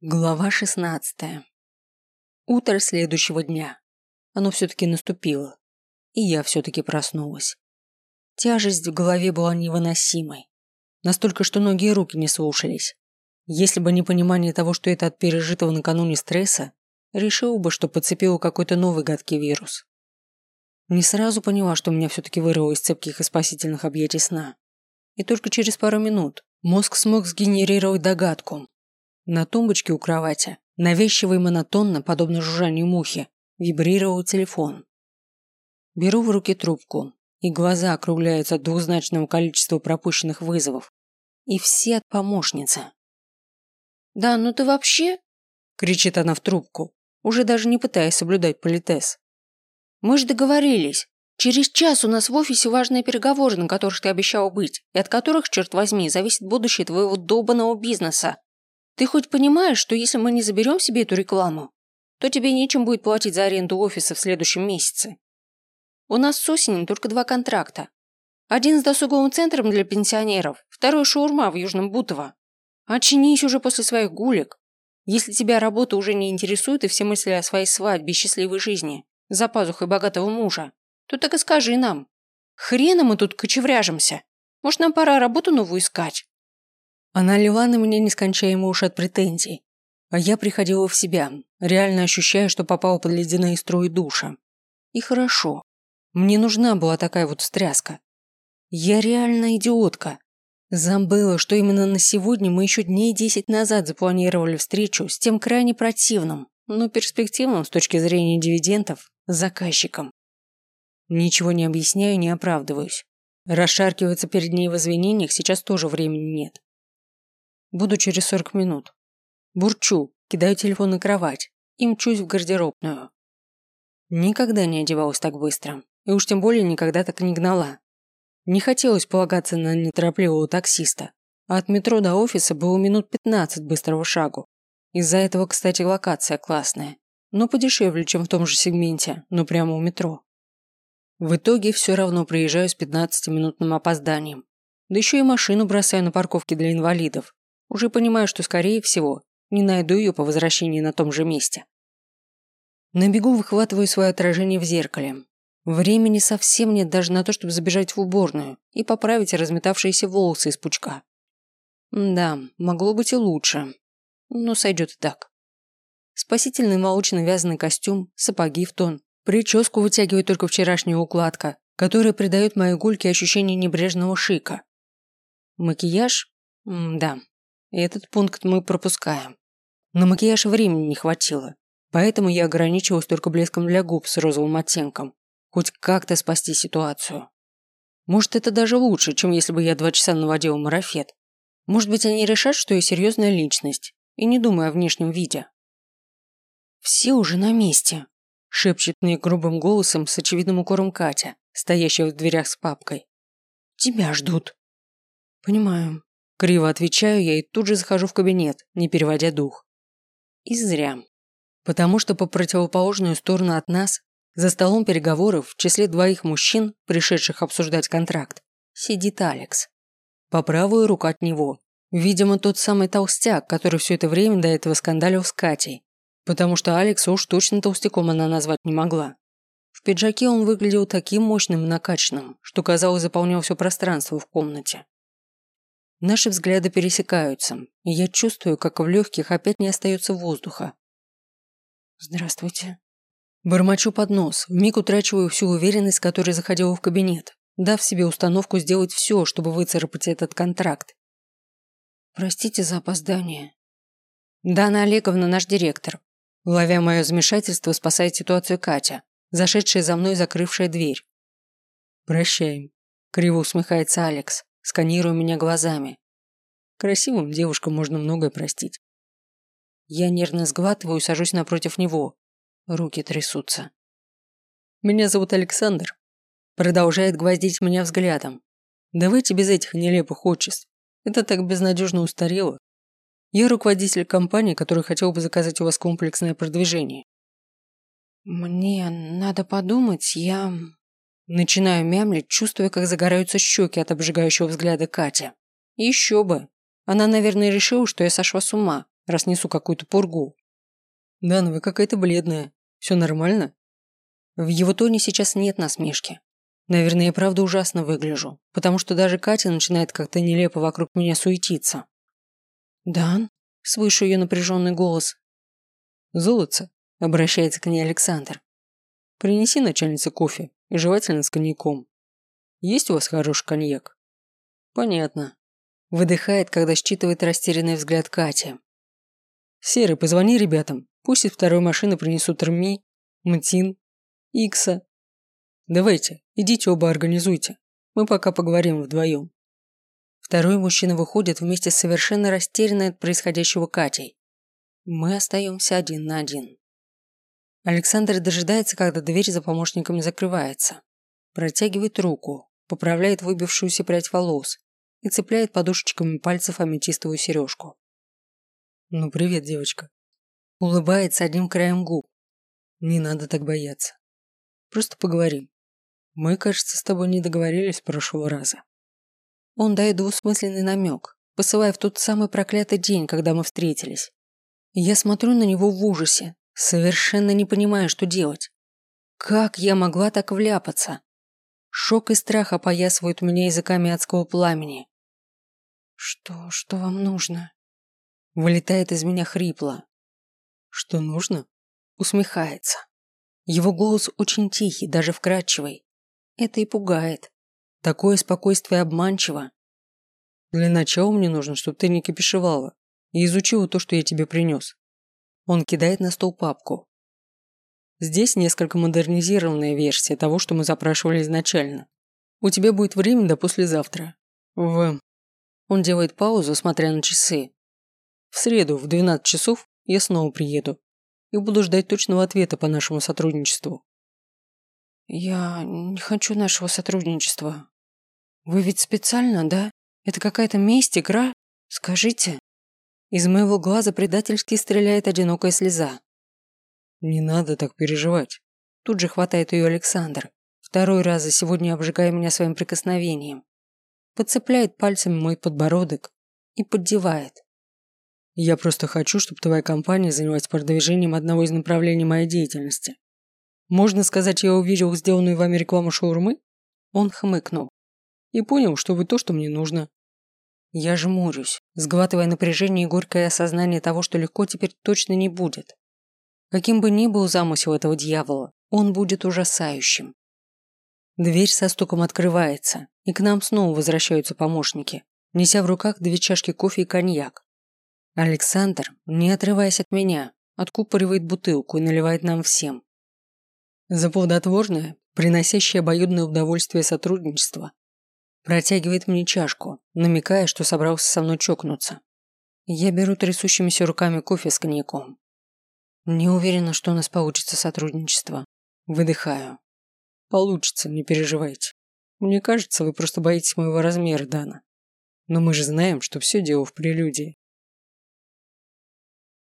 Глава 16. Утро следующего дня. Оно все-таки наступило. И я все-таки проснулась. Тяжесть в голове была невыносимой. Настолько, что ноги и руки не слушались. Если бы не понимание того, что это от пережитого накануне стресса, решил бы, что подцепила какой-то новый гадкий вирус. Не сразу поняла, что меня все-таки вырвало из цепких и спасительных объятий сна. И только через пару минут мозг смог сгенерировать догадку, на тумбочке у кровати, навязчиво и монотонно, подобно жужжанию мухи, вибрировал телефон. Беру в руки трубку, и глаза округляются от двузначного количества пропущенных вызовов. И все от помощницы. «Да, ну ты вообще?» – кричит она в трубку, уже даже не пытаясь соблюдать политез. «Мы же договорились. Через час у нас в офисе важные переговоры, на которых ты обещал быть, и от которых, черт возьми, зависит будущее твоего долбанного бизнеса. Ты хоть понимаешь, что если мы не заберем себе эту рекламу, то тебе нечем будет платить за аренду офиса в следующем месяце. У нас с осени только два контракта. Один с досуговым центром для пенсионеров, второй шаурма в Южном Бутово. Очнись уже после своих гулек. Если тебя работа уже не интересует и все мысли о своей свадьбе и счастливой жизни, за пазухой богатого мужа, то так и скажи нам. Хрена мы тут кочевряжемся. Может, нам пора работу новую искать? Она лила на меня нескончаемый уж от претензий. А я приходила в себя, реально ощущая, что попала под ледяные струи душа. И хорошо. Мне нужна была такая вот встряска. Я реально идиотка. Забыла, что именно на сегодня мы еще дней десять назад запланировали встречу с тем крайне противным, но перспективным с точки зрения дивидендов, заказчиком. Ничего не объясняю, не оправдываюсь. Расшаркиваться перед ней в извинениях сейчас тоже времени нет. Буду через 40 минут. Бурчу, кидаю телефон на кровать и мчусь в гардеробную. Никогда не одевалась так быстро. И уж тем более никогда так не гнала. Не хотелось полагаться на неторопливого таксиста. А от метро до офиса было минут 15 быстрого шагу. Из-за этого, кстати, локация классная. Но подешевле, чем в том же сегменте, но прямо у метро. В итоге все равно приезжаю с 15-минутным опозданием. Да еще и машину бросаю на парковке для инвалидов, уже понимаю, что, скорее всего, не найду ее по возвращении на том же месте. На бегу выхватываю свое отражение в зеркале. Времени совсем нет даже на то, чтобы забежать в уборную и поправить разметавшиеся волосы из пучка. Да, могло быть и лучше. Но сойдет и так. Спасительный молочно-вязаный костюм, сапоги в тон, прическу вытягивает только вчерашняя укладка, которая придает моей гульке ощущение небрежного шика. Макияж? М да, этот пункт мы пропускаем. На макияж времени не хватило, поэтому я ограничилась только блеском для губ с розовым оттенком. Хоть как-то спасти ситуацию. Может, это даже лучше, чем если бы я два часа наводила марафет. Может быть, они решат, что я серьезная личность, и не думаю о внешнем виде. «Все уже на месте», – шепчет мне грубым голосом с очевидным укором Катя, стоящая в дверях с папкой. «Тебя ждут». «Понимаю. Криво отвечаю я и тут же захожу в кабинет, не переводя дух. И зря. Потому что по противоположную сторону от нас, за столом переговоров, в числе двоих мужчин, пришедших обсуждать контракт, сидит Алекс. По правую руку от него. Видимо, тот самый толстяк, который все это время до этого скандалил с Катей. Потому что Алекса уж точно толстяком она назвать не могла. В пиджаке он выглядел таким мощным и накачанным, что, казалось, заполнял все пространство в комнате. Наши взгляды пересекаются, и я чувствую, как в легких опять не остается воздуха. «Здравствуйте». Бормочу под нос, вмиг утрачиваю всю уверенность, которой заходила в кабинет, дав себе установку сделать все, чтобы выцарапать этот контракт. «Простите за опоздание». «Дана Олеговна, наш директор». Ловя мое замешательство, спасает ситуацию Катя, зашедшая за мной закрывшая дверь. «Прощаем», – криво усмехается Алекс сканируя меня глазами. Красивым девушкам можно многое простить. Я нервно сглатываю и сажусь напротив него. Руки трясутся. «Меня зовут Александр», – продолжает гвоздить меня взглядом. «Давайте без этих нелепых отчеств. Это так безнадежно устарело. Я руководитель компании, который хотел бы заказать у вас комплексное продвижение». «Мне надо подумать, я...» Начинаю мямлить, чувствуя, как загораются щеки от обжигающего взгляда Кати. Еще бы. Она, наверное, решила, что я сошла с ума, раз несу какую-то пургу. Дана, вы какая-то бледная. Все нормально? В его тоне сейчас нет насмешки. Наверное, я правда ужасно выгляжу, потому что даже Катя начинает как-то нелепо вокруг меня суетиться. «Дан?» – слышу ее напряженный голос. «Золотце», – обращается к ней Александр. «Принеси начальнице кофе, и желательно с коньяком. Есть у вас хороший коньяк?» «Понятно». Выдыхает, когда считывает растерянный взгляд Кати. «Серый, позвони ребятам, пусть из второй машины принесут Рми, Мтин Икса. Давайте, идите оба организуйте. Мы пока поговорим вдвоем. Второй мужчина выходит вместе с совершенно растерянной от происходящего Катей. Мы остаемся один на один. Александр дожидается, когда дверь за помощниками закрывается. Протягивает руку, поправляет выбившуюся прядь волос и цепляет подушечками пальцев аметистовую сережку. «Ну, привет, девочка». Улыбается одним краем губ. Не надо так бояться. Просто поговорим. Мы, кажется, с тобой не договорились прошлого раза. Он дает двусмысленный намек, посылая в тот самый проклятый день, когда мы встретились. Я смотрю на него в ужасе, совершенно не понимая, что делать. Как я могла так вляпаться? Шок и страх опоясывают меня языками адского пламени. «Что, что вам нужно?» Вылетает из меня хрипло. «Что нужно?» Усмехается. Его голос очень тихий, даже вкрадчивый. Это и пугает. Такое спокойствие обманчиво. Для начала мне нужно, чтобы ты не кипишевала и изучила то, что я тебе принес. Он кидает на стол папку. Здесь несколько модернизированная версия того, что мы запрашивали изначально. У тебя будет время до послезавтра. В... Он делает паузу, смотря на часы. В среду в 12 часов я снова приеду и буду ждать точного ответа по нашему сотрудничеству. Я не хочу нашего сотрудничества. Вы ведь специально, да? Это какая-то месть, игра? Скажите. Из моего глаза предательски стреляет одинокая слеза. Не надо так переживать. Тут же хватает ее Александр. Второй раз за сегодня обжигая меня своим прикосновением. Подцепляет пальцами мой подбородок и поддевает. Я просто хочу, чтобы твоя компания занялась продвижением одного из направлений моей деятельности. Можно сказать, я увидел сделанную вами рекламу шаурмы? Он хмыкнул. И понял, что вы то, что мне нужно. Я жмурюсь, сглатывая напряжение и горькое осознание того, что легко теперь точно не будет. Каким бы ни был замысел этого дьявола, он будет ужасающим. Дверь со стуком открывается, и к нам снова возвращаются помощники, неся в руках две чашки кофе и коньяк. Александр, не отрываясь от меня, откупоривает бутылку и наливает нам всем. За плодотворное, приносящее обоюдное удовольствие сотрудничество, протягивает мне чашку, намекая, что собрался со мной чокнуться. Я беру трясущимися руками кофе с коньяком. Не уверена, что у нас получится сотрудничество. Выдыхаю. Получится, не переживайте. Мне кажется, вы просто боитесь моего размера, Дана. Но мы же знаем, что все дело в прелюдии.